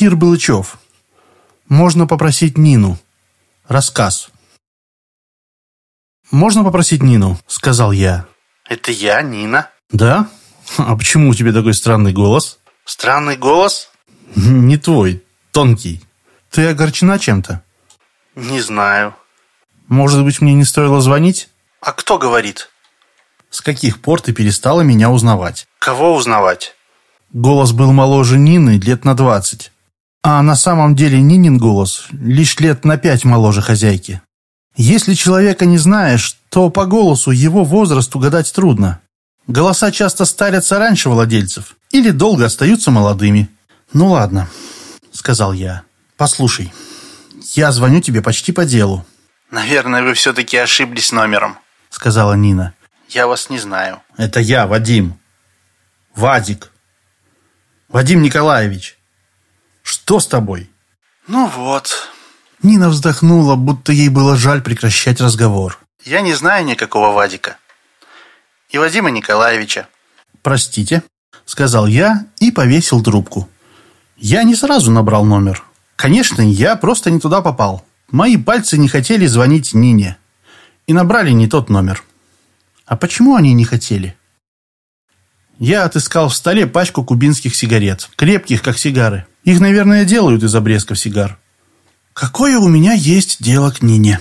Кир Былычев. Можно попросить Нину. Рассказ. «Можно попросить Нину?» — сказал я. Это я, Нина. «Да? А почему у тебя такой странный голос?» Странный голос? «Не твой, тонкий. Ты огорчена чем-то? Не знаю. Может быть, мне не стоило звонить? А кто говорит? С каких пор ты перестала меня узнавать?» Кого узнавать? Голос был моложе Нины лет на двадцать. А на самом деле Нинин голос лишь лет на пять моложе хозяйки. Если человека не знаешь, то по голосу его возраст угадать трудно. Голоса часто старятся раньше владельцев или долго остаются молодыми. «Ну ладно», — сказал я. «Послушай, я звоню тебе почти по делу», Наверное, вы все-таки ошиблись номером. — сказала Нина. Я вас не знаю. «Это я, Вадим. Вадик. Вадим Николаевич. Что с тобой?» Ну вот. Нина вздохнула, будто ей было жаль прекращать разговор. Я не знаю никакого Вадика. И Вадима Николаевича. «Простите», — сказал я и повесил трубку. Я не сразу набрал номер. Конечно, я просто не туда попал. Мои пальцы не хотели звонить Нине. И набрали не тот номер. А почему они не хотели? Я отыскал в столе пачку кубинских сигарет, крепких, как сигары. Их, наверное, делают из обрезков сигар. Какое у меня есть дело к Нине?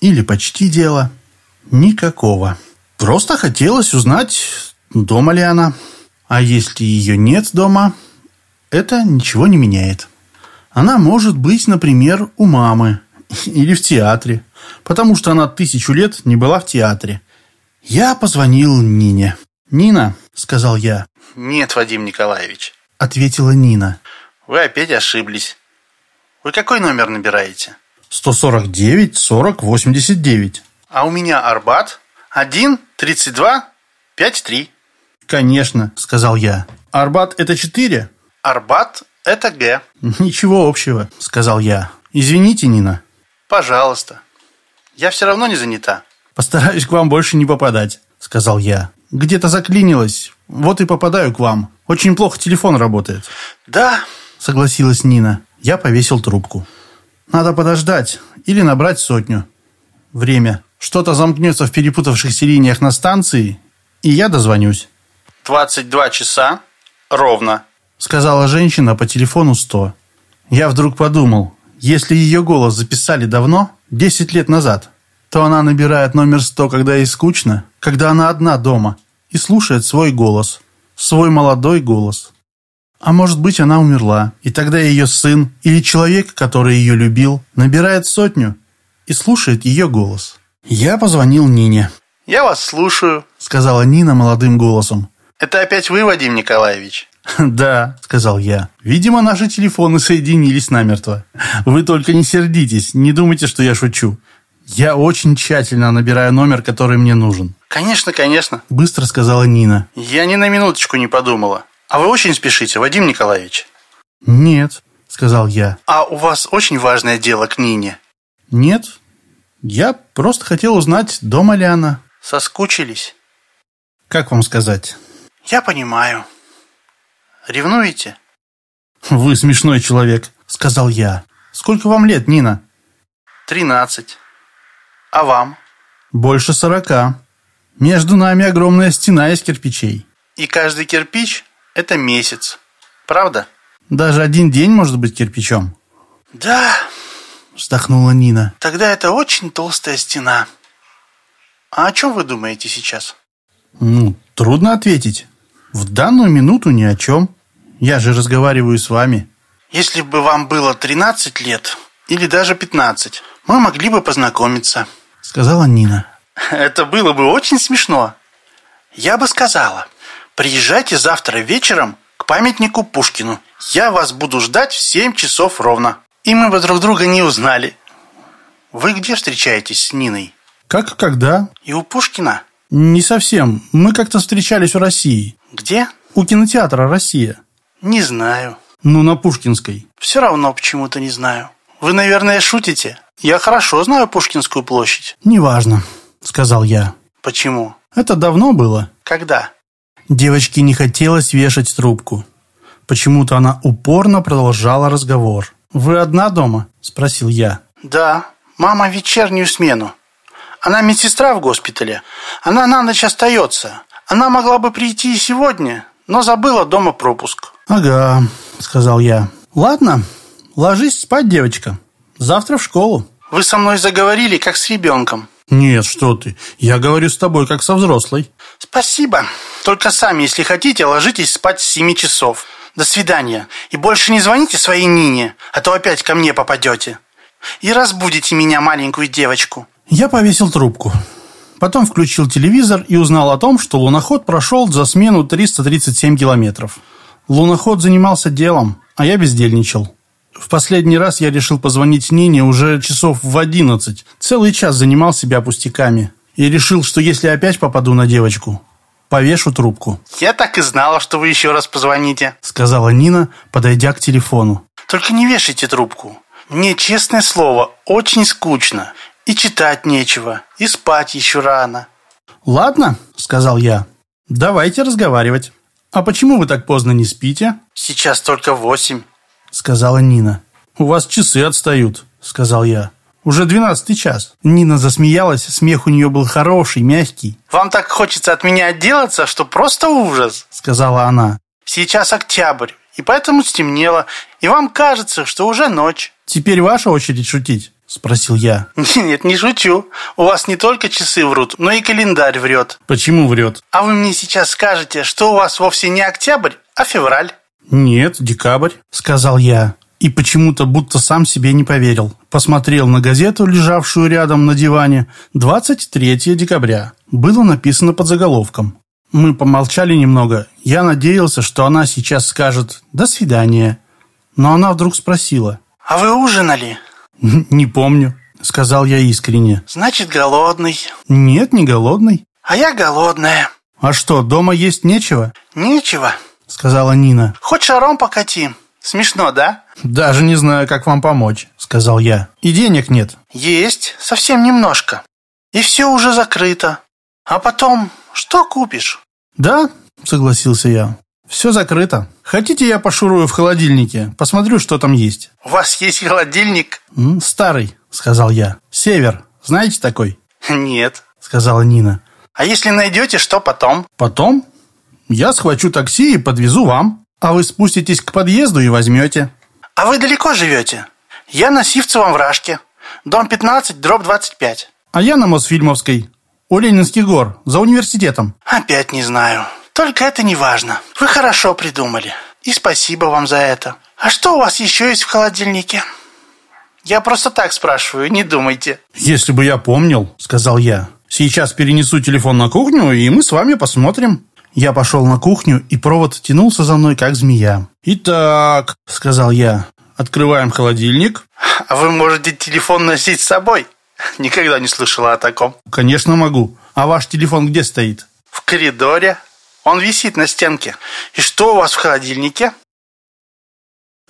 Или почти дело? Никакого. Просто хотелось узнать, дома ли она. А если ее нет дома, это ничего не меняет. Она может быть, например, у мамы или в театре, потому что она тысячу лет не была в театре. Я позвонил Нине. «Нина», — сказал я, Нет, Вадим Николаевич. — ответила Нина. Вы опять ошиблись. Вы какой номер набираете? 149 40 89. А у меня Арбат 1 32 53. «Конечно», — сказал я. «Арбат — это четыре?» Арбат это Г. «Ничего общего», — сказал я. «Извините, Нина. Пожалуйста. Я все равно не занята. Постараюсь к вам больше не попадать», — сказал я. «Где-то заклинилось. Вот и попадаю к вам. Очень плохо телефон работает». Да, согласилась Нина. Я повесил трубку. Надо подождать или набрать сотню. Время. Что-то замкнется в перепутавшихся линиях на станции, и я дозвонюсь. 22 часа ровно. Сказала женщина по телефону 100. Я вдруг подумал, если ее голос записали давно, 10 лет назад, то она набирает номер 100, когда ей скучно, когда она одна дома, и слушает свой голос, свой молодой голос. А может быть, она умерла, и тогда ее сын или человек, который ее любил, набирает сотню и слушает ее голос. Я позвонил Нине, Я вас слушаю. сказала Нина молодым голосом. Это опять вы, Вадим Николаевич? «Да», — сказал я. «Видимо, наши телефоны соединились намертво. Вы только не сердитесь, не думайте, что я шучу. Я очень тщательно набираю номер, который мне нужен», Конечно, конечно. — быстро сказала Нина. Я ни на минуточку не подумала. А вы очень спешите, Вадим Николаевич? «Нет», — сказал я. А у вас очень важное дело к Нине. «Нет, я просто хотел узнать, дома ли она. Соскучились? Как вам сказать?» Я понимаю. Ревнуете? «Вы смешной человек», — сказал я. «Сколько вам лет, Нина?» Тринадцать. А вам? «Больше сорока. Между нами огромная стена из кирпичей. И каждый кирпич – это месяц. Правда? Даже один день может быть кирпичом», Да, — вздохнула Нина. тогда это очень толстая стена. А о чем вы думаете сейчас? Ну, трудно ответить. В данную минуту ни о чем. Я же разговариваю с вами. Если бы вам было 13 лет или даже 15, мы могли бы познакомиться. Сказала Нина. Это было бы очень смешно. Я бы сказала, приезжайте завтра вечером к памятнику Пушкину. Я вас буду ждать в 7 часов ровно. И мы бы друг друга не узнали. Вы где встречаетесь с Ниной? Как и когда? И у Пушкина? Не совсем. Мы как-то встречались в России. Где? У кинотеатра «Россия». Не знаю. Ну, на Пушкинской. Все равно почему-то не знаю. Вы, наверное, шутите. Я хорошо знаю Пушкинскую площадь. «Неважно», — сказал я. Почему? Это давно было. Когда? Девочке не хотелось вешать трубку. Почему-то она упорно продолжала разговор. «Вы одна дома?» – спросил я. Да, мама вечернюю смену. Она медсестра в госпитале. Она на ночь остается. Она могла бы прийти и сегодня, но забыла дома пропуск. «Ага», – сказал я. «Ладно, ложись спать, девочка. Завтра в школу». Вы со мной заговорили, как с ребенком. «Нет, что ты. Я говорю с тобой, как со взрослой». Спасибо. Только сами, если хотите, ложитесь спать с семи часов. До свидания. И больше не звоните своей Нине, а то опять ко мне попадете. И разбудите меня, маленькую девочку. Я повесил трубку. Потом включил телевизор и узнал о том, что луноход прошел за смену 337 километров. Луноход занимался делом, а я бездельничал. В последний раз я решил позвонить Нине уже часов в 11. Целый час занимал себя пустяками. И решил, что если опять попаду на девочку, повешу трубку. Я так и знала, что вы еще раз позвоните. Сказала Нина, подойдя к телефону. Только не вешайте трубку. Мне, честное слово, очень скучно. И читать нечего, и спать еще рано. «Ладно», — сказал я, — «давайте разговаривать. А почему вы так поздно не спите?» Сейчас только восемь. — сказала Нина. «У вас часы отстают», — сказал я. «Уже двенадцатый час». Нина засмеялась, смех у нее был хороший, мягкий. Вам так хочется от меня отделаться, что просто ужас. — сказала она. Сейчас октябрь, и поэтому стемнело, и вам кажется, что уже ночь. «Теперь ваша очередь шутить?» — спросил я. Нет, не шучу. У вас не только часы врут, но и календарь врет. «Почему врет?» А вы мне сейчас скажете, что у вас вовсе не октябрь, а февраль. «Нет, декабрь», — сказал я. И почему-то будто сам себе не поверил. Посмотрел на газету, лежавшую рядом на диване. 23 декабря. Было написано под заголовком. Мы помолчали немного. Я надеялся, что она сейчас скажет «до свидания». Но она вдруг спросила. А вы ужинали? «Не помню», — сказал я искренне. Значит, голодный. «Нет, не голодный». А я голодная. «А что, дома есть нечего?» Нечего. — сказала Нина. Хоть шаром покати. Смешно, да? «Даже не знаю, как вам помочь», — сказал я. «И денег нет». Есть, совсем немножко. И все уже закрыто. А потом, что купишь? «Да», — согласился я. «Все закрыто. Хотите, я пошурую в холодильнике? Посмотрю, что там есть». У вас есть холодильник? «М, «Старый», — сказал я. «Север. Знаете такой?» Нет. — сказала Нина. А если найдете, что потом? «Потом я схвачу такси и подвезу вам, а вы спуститесь к подъезду и возьмете». А вы далеко живете? Я на Сивцевом вражке. Дом 15, дробь 25. «А я на Мосфильмовской, у Ленинских гор, за университетом». Опять не знаю. Только это не важно. Вы хорошо придумали. И спасибо вам за это. А что у вас еще есть в холодильнике? Я просто так спрашиваю, не думайте. «Если бы я помнил», — сказал я. «Сейчас перенесу телефон на кухню, и мы с вами посмотрим». Я пошел на кухню, и провод тянулся за мной, как змея. «Итак», — сказал я, — «открываем холодильник». А вы можете телефон носить с собой? Никогда не слышала о таком. «Конечно могу. А ваш телефон где стоит?» В коридоре. Он висит на стенке. И что у вас в холодильнике?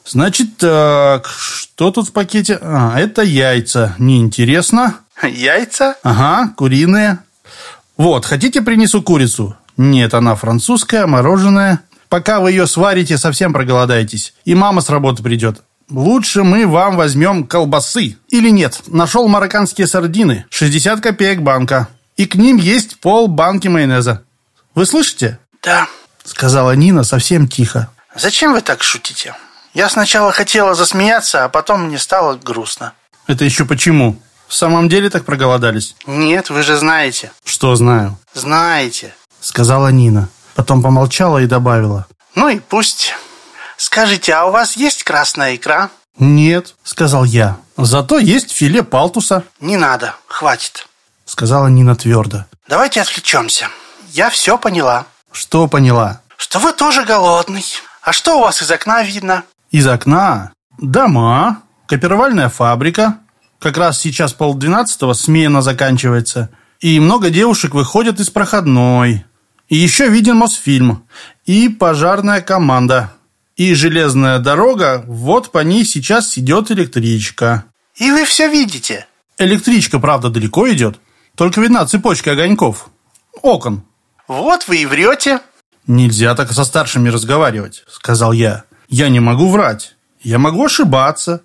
«Значит так, что тут в пакете? А, это яйца. Неинтересно. Яйца? Ага, куриные. Вот, хотите принесу курицу? Нет, она французская, мороженое. Пока вы ее сварите, совсем проголодаетесь. И мама с работы придет. Лучше мы вам возьмем колбасы. Или нет, нашел марокканские сардины. 60 копеек банка. И к ним есть пол банки майонеза. Вы слышите? Да. Сказала Нина совсем тихо. Зачем вы так шутите? Я сначала хотела засмеяться, а потом мне стало грустно. Это еще почему? В самом деле так проголодались? Нет, вы же знаете. Что знаю? Знаете. Сказала Нина. Потом помолчала и добавила. Ну и пусть. Скажите, а у вас есть красная икра? «Нет», — сказал я. «Зато есть филе палтуса», Не надо, хватит. — сказала Нина твердо. Давайте отвлечемся. Я все поняла. «Что поняла?» Что вы тоже голодный. А что у вас из окна видно? «Из окна дома, копировальная фабрика. Как раз сейчас полдвенадцатого смена заканчивается. И много девушек выходят из проходной. И еще виден Мосфильм. И пожарная команда. И железная дорога, вот по ней сейчас идет электричка. И вы все видите. Электричка, правда, далеко идет. Только видна цепочка огоньков. Окон. Вот вы и врете. «Нельзя так со старшими разговаривать», — сказал я. «Я не могу врать. Я могу ошибаться.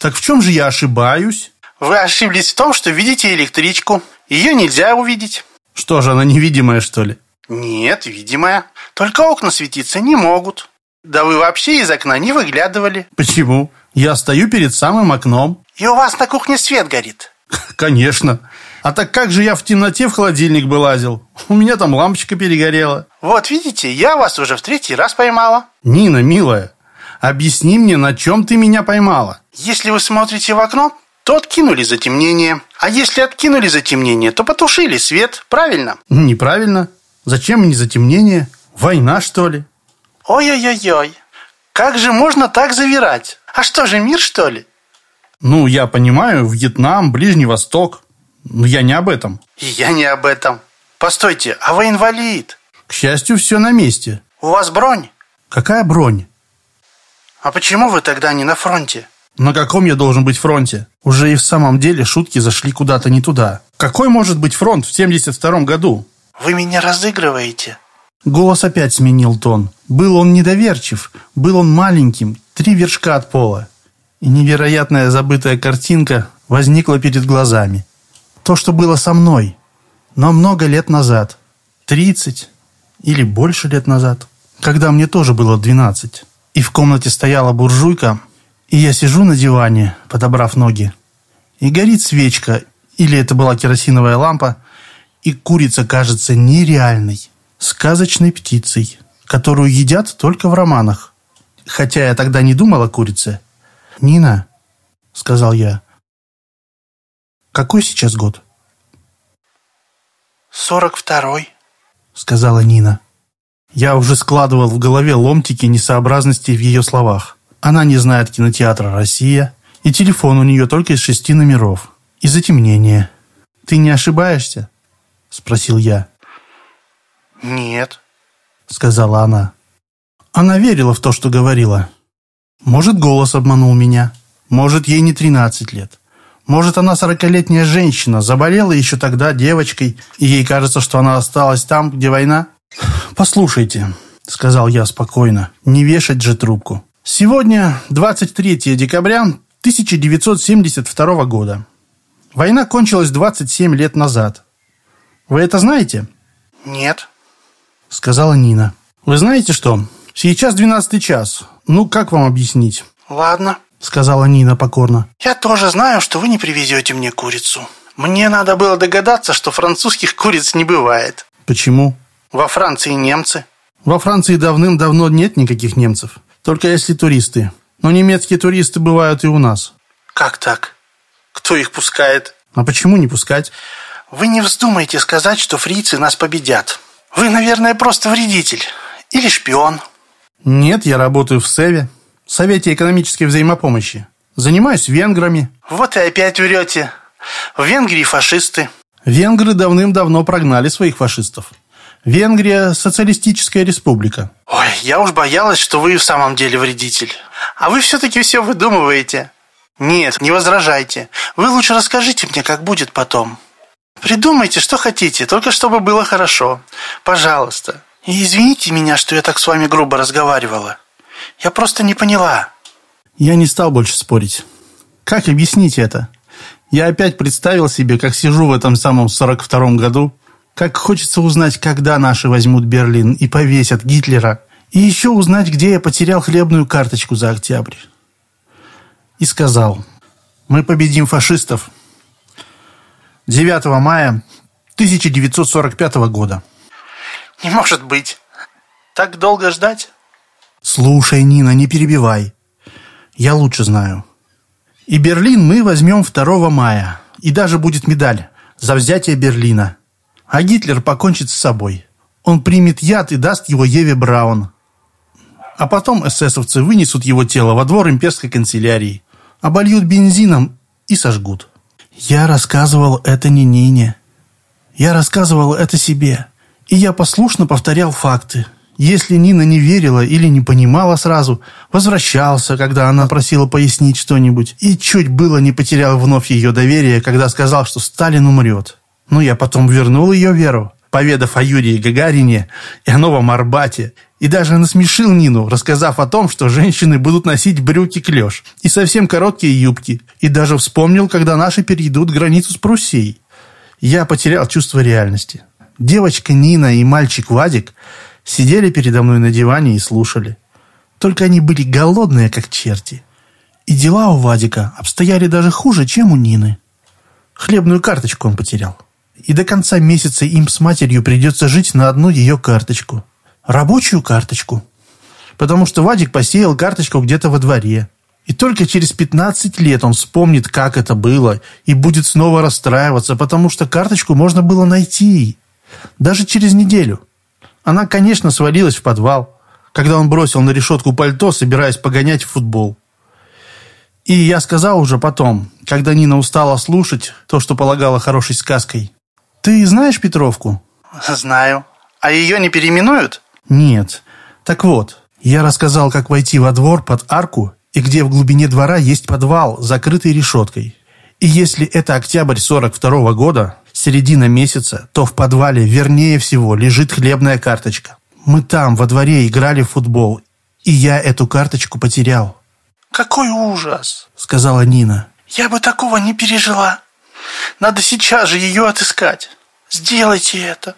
Так в чем же я ошибаюсь?» Вы ошиблись в том, что видите электричку. Ее нельзя увидеть. Что же, она невидимая, что ли? Нет, видимая. Только окна светиться не могут. Да вы вообще из окна не выглядывали. Почему? Я стою перед самым окном. И у вас на кухне свет горит. Конечно. А так как же я в темноте в холодильник бы лазил? У меня там лампочка перегорела. Вот видите, я вас уже в третий раз поймала. Нина, милая, объясни мне, на чем ты меня поймала? Если вы смотрите в окно, то откинули затемнение. А если откинули затемнение, то потушили свет, правильно? Неправильно. Зачем мне затемнение? Война, что ли? Ой-ой-ой-ой. Как же можно так завирать? А что же, мир, что ли? Ну, я понимаю, Вьетнам, Ближний Восток. Но я не об этом. И я не об этом. Постойте, а вы инвалид? К счастью, все на месте. У вас бронь? Какая бронь? А почему вы тогда не на фронте? На каком я должен быть фронте? Уже и в самом деле шутки зашли куда-то не туда. Какой может быть фронт в 72 году? Вы меня разыгрываете. Голос опять сменил тон. Был он недоверчив, был он маленьким, три вершка от пола. И невероятная забытая картинка возникла перед глазами. То, что было со мной, но много лет назад. Тридцать или больше лет назад. Когда мне тоже было двенадцать. И в комнате стояла буржуйка, и я сижу на диване, подобрав ноги. И горит свечка, или это была керосиновая лампа, и курица кажется нереальной, сказочной птицей, которую едят только в романах. Хотя я тогда не думал о курице. «Нина», — сказал я, — «какой сейчас год?» «Сорок второй», — сказала Нина. Я уже складывал в голове ломтики несообразностей в ее словах. Она не знает кинотеатра «Россия», и телефон у нее только из шести номеров. И затемнение. «Ты не ошибаешься?» — спросил я. «Нет», — сказала она. Она верила в то, что говорила. Может, голос обманул меня. Может, ей не тринадцать лет. Может, она сорокалетняя женщина, заболела еще тогда девочкой, и ей кажется, что она осталась там, где война? «Послушайте», — сказал я спокойно, — «не вешать же трубку. Сегодня 23 декабря 1972 года. Война кончилась 27 лет назад. Вы это знаете? «Нет», — сказала Нина. «Вы знаете что? Сейчас 12 час. Ну, как вам объяснить?» «Ладно», — сказала Нина покорно. «Я тоже знаю, что вы не привезете мне курицу. Мне надо было догадаться, что французских куриц не бывает. Почему? Во Франции немцы». Во Франции давным-давно нет никаких немцев. Только если туристы. Но немецкие туристы бывают и у нас. «Как так? Кто их пускает?» А почему не пускать? «Вы не вздумайте сказать, что фрицы нас победят. Вы, наверное, просто вредитель. Или шпион». Нет, я работаю в СЭВе. Совете экономической взаимопомощи. Занимаюсь венграми. Вот и опять врете. В Венгрии фашисты. Венгры давным-давно прогнали своих фашистов. Венгрия – социалистическая республика. Ой, я уж боялась, что вы в самом деле вредитель. А вы все-таки все выдумываете. Нет, не возражайте. Вы лучше расскажите мне, как будет потом. Придумайте, что хотите, только чтобы было хорошо. Пожалуйста. И извините меня, что я так с вами грубо разговаривала. Я просто не поняла. Я не стал больше спорить. Как объяснить это? Я опять представил себе, как сижу в этом самом 42-м году, как хочется узнать, когда наши возьмут Берлин и повесят Гитлера, и еще узнать, где я потерял хлебную карточку за октябрь. И сказал, мы победим фашистов 9 мая 1945 года. Не может быть. Так долго ждать? Слушай, Нина, не перебивай. Я лучше знаю. И Берлин мы возьмем 2 мая. И даже будет медаль за взятие Берлина. А Гитлер покончит с собой. Он примет яд и даст его Еве Браун. А потом эсэсовцы вынесут его тело во двор имперской канцелярии, обольют бензином и сожгут. Я рассказывал это не Нине. Я рассказывал это себе. И я послушно повторял факты. Если Нина не верила или не понимала сразу, возвращался, когда она просила пояснить что-нибудь, и чуть было не потерял вновь ее доверие, когда сказал, что Сталин умрет. Но я потом вернул ее веру, поведав о Юрии Гагарине и о Новом Арбате, и даже насмешил Нину, рассказав о том, что женщины будут носить брюки-клеш и совсем короткие юбки, и даже вспомнил, когда наши перейдут границу с Пруссией. Я потерял чувство реальности. Девочка Нина и мальчик Вадик сидели передо мной на диване и слушали. Только они были голодные, как черти. И дела у Вадика обстояли даже хуже, чем у Нины. Хлебную карточку он потерял. И до конца месяца им с матерью придется жить на одну ее карточку. Рабочую карточку. Потому что Вадик посеял карточку где-то во дворе. И только через 15 лет он вспомнит, как это было, и будет снова расстраиваться, потому что карточку можно было найти. Даже через неделю. Она, конечно, свалилась в подвал, когда он бросил на решетку пальто, собираясь погонять в футбол. И я сказал уже потом, когда Нина устала слушать то, что полагала хорошей сказкой. «Ты знаешь Петровку?» Знаю. А ее не переименуют? «Нет. Так вот, я рассказал, как войти во двор под арку, и где в глубине двора есть подвал, закрытый решеткой. И если это октябрь 42 -го года, середина месяца, то в подвале, вернее всего, лежит хлебная карточка. Мы там, во дворе, играли в футбол, и я эту карточку потерял. Какой ужас! сказала Нина. Я бы такого не пережила. Надо сейчас же ее отыскать. Сделайте это.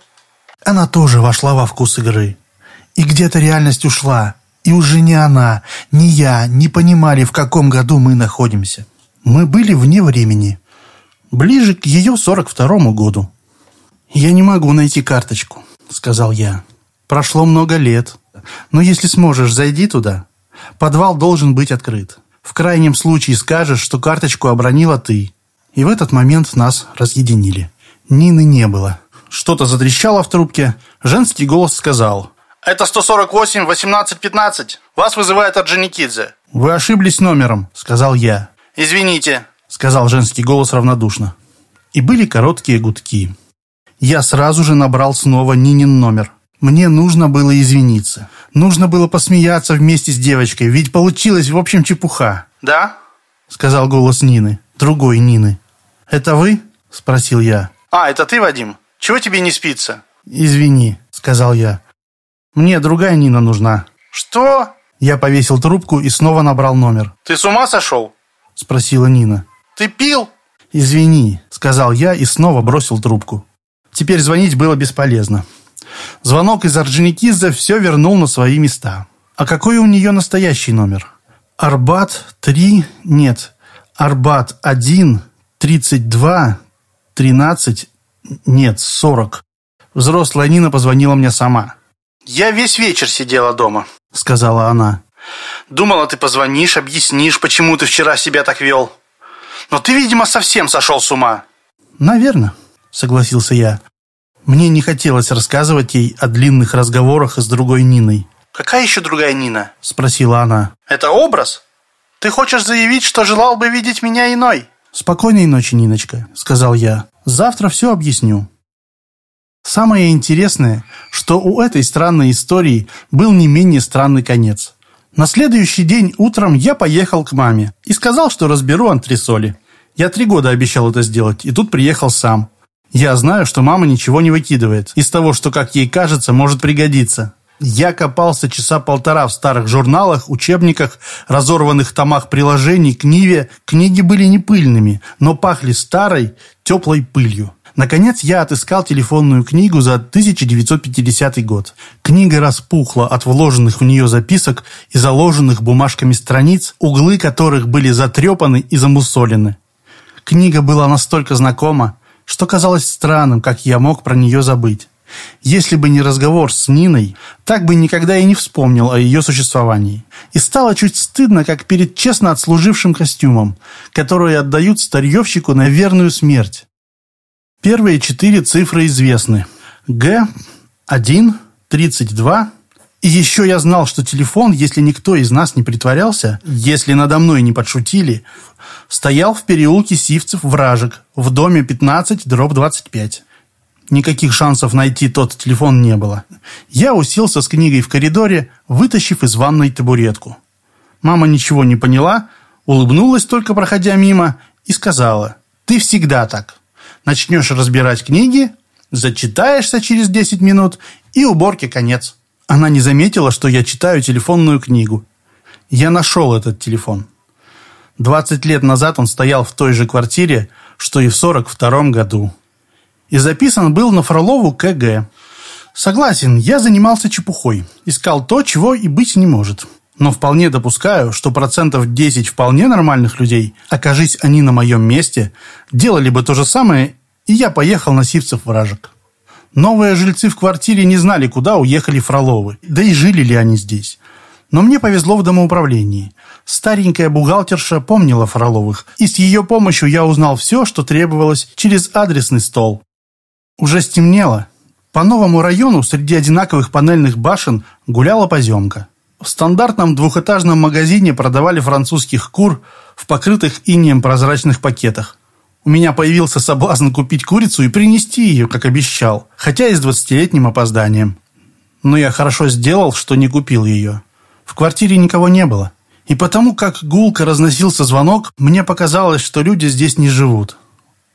Она тоже вошла во вкус игры. И где-то реальность ушла. И уже ни она, ни я не понимали, в каком году мы находимся. Мы были вне времени. Ближе к ее 42-му году. «Я не могу найти карточку», — сказал я. «Прошло много лет. Но если сможешь, зайди туда. Подвал должен быть открыт. В крайнем случае скажешь, что карточку обронила ты. И в этот момент нас разъединили. Нины не было. Что-то затрещало в трубке. Женский голос сказал. Это 148-18-15. Вас вызывает Орджоникидзе. «Вы ошиблись номером», — сказал я. Извините. — сказал женский голос равнодушно. И были короткие гудки. Я сразу же набрал снова Нинин номер. Мне нужно было извиниться. Нужно было посмеяться вместе с девочкой, ведь получилась, в общем, чепуха. Да? — сказал голос Нины, другой Нины. «Это вы?» — спросил я. А, это ты, Вадим? Чего тебе не спится? «Извини», — сказал я. «Мне другая Нина нужна». Что? Я повесил трубку и снова набрал номер. Ты с ума сошел? — спросила Нина. Ты пил? «Извини», — сказал я и снова бросил трубку. Теперь звонить было бесполезно. Звонок из Орджоникидзе все вернул на свои места. А какой у нее настоящий номер? Арбат 3, нет, Арбат 1, 32, 13, нет, 40. Взрослая Нина позвонила мне сама, Я весь вечер сидела дома. сказала она. Думала, ты позвонишь, объяснишь, почему ты вчера себя так вел. Но ты, видимо, совсем сошел с ума. «Наверно», — согласился я. Мне не хотелось рассказывать ей о длинных разговорах с другой Ниной. Какая еще другая Нина? — спросила она. Это образ? Ты хочешь заявить, что желал бы видеть меня иной? «Спокойной ночи, Ниночка», — сказал я. «Завтра все объясню». Самое интересное, что у этой странной истории был не менее странный конец. На следующий день утром я поехал к маме и сказал, что разберу антресоли. Я три года обещал это сделать, и тут приехал сам. Я знаю, что мама ничего не выкидывает из того, что, как ей кажется, может пригодиться. Я копался часа полтора в старых журналах, учебниках, разорванных томах приложений, к Ниве. Книги были не пыльными, но пахли старой, теплой пылью. Наконец я отыскал телефонную книгу за 1950 год. Книга распухла от вложенных в нее записок и заложенных бумажками страниц, углы которых были затрепаны и замусолены. Книга была настолько знакома, что казалось странным, как я мог про нее забыть. Если бы не разговор с Ниной, так бы никогда и не вспомнил о ее существовании. И стало чуть стыдно, как перед честно отслужившим костюмом, который отдают старьевщику на верную смерть. Первые четыре цифры известны. Г, 1, 32. И еще я знал, что телефон, если никто из нас не притворялся, если надо мной не подшутили, стоял в переулке Сивцев вражек в доме 15, дробь 25. Никаких шансов найти тот телефон не было. Я уселся с книгой в коридоре, вытащив из ванной табуретку. Мама ничего не поняла, улыбнулась только проходя мимо и сказала, «Ты всегда так. Начнешь разбирать книги, Зачитаешься через 10 минут, и уборке конец. Она не заметила, что я читаю телефонную книгу. Я нашел этот телефон. 20 лет назад он стоял в той же квартире, что и в 42 году. И записан был на Фролову КГ. Согласен, я занимался чепухой. Искал то, чего и быть не может. Но вполне допускаю, что процентов 10 вполне нормальных людей, окажись они на моем месте, делали бы то же самое, и я поехал на Сивцев вражек. Новые жильцы в квартире не знали, куда уехали Фроловы, да и жили ли они здесь. Но мне повезло в домоуправлении. Старенькая бухгалтерша помнила Фроловых, и с ее помощью я узнал все, что требовалось через адресный стол. Уже стемнело. По новому району среди одинаковых панельных башен гуляла поземка. В стандартном двухэтажном магазине продавали французских кур в покрытых инеем прозрачных пакетах. У меня появился соблазн купить курицу и принести ее, как обещал, хотя и с двадцатилетним опозданием. Но я хорошо сделал, что не купил ее. В квартире никого не было. И потому, как гулко разносился звонок, мне показалось, что люди здесь не живут.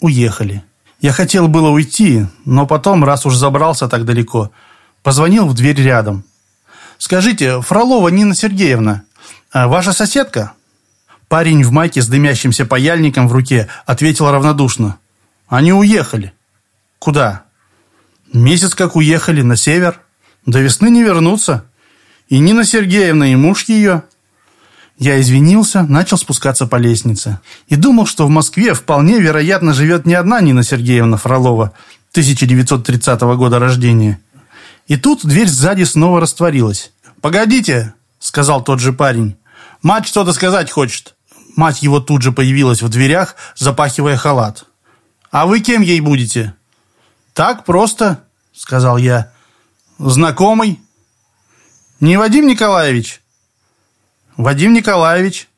Уехали. Я хотел было уйти, но потом, раз уж забрался так далеко, позвонил в дверь рядом. «Скажите, Фролова Нина Сергеевна, а ваша соседка?» Парень в майке с дымящимся паяльником в руке ответил равнодушно. «Они уехали». «Куда?» «Месяц как уехали, на север. До весны не вернутся. И Нина Сергеевна, и муж ее». Я извинился, начал спускаться по лестнице. И думал, что в Москве вполне вероятно живет не одна Нина Сергеевна Фролова, 1930 года рождения. И тут дверь сзади снова растворилась. «Погодите», — сказал тот же парень. «Мать что-то сказать хочет». Мать его тут же появилась в дверях, запахивая халат. «А вы кем ей будете?» «Так просто», — сказал я. «Знакомый?» «Не Вадим Николаевич?» «Вадим Николаевич».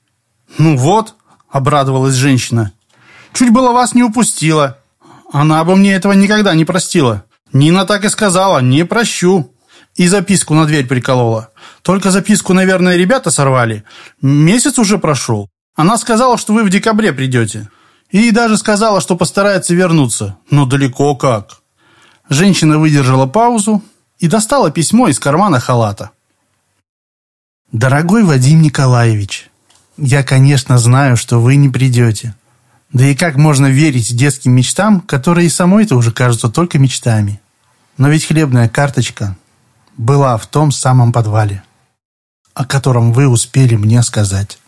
«Ну вот», — обрадовалась женщина. «Чуть было вас не упустила. Она бы мне этого никогда не простила. Нина так и сказала, не прощу». И записку на дверь приколола. Только записку, наверное, ребята сорвали. Месяц уже прошел. Она сказала, что вы в декабре придете. И даже сказала, что постарается вернуться. Но далеко как. Женщина выдержала паузу и достала письмо из кармана халата. «Дорогой Вадим Николаевич, я, конечно, знаю, что вы не придете. Да и как можно верить детским мечтам, которые самой-то уже кажутся только мечтами? Но ведь хлебная карточка была в том самом подвале, о котором вы успели мне сказать».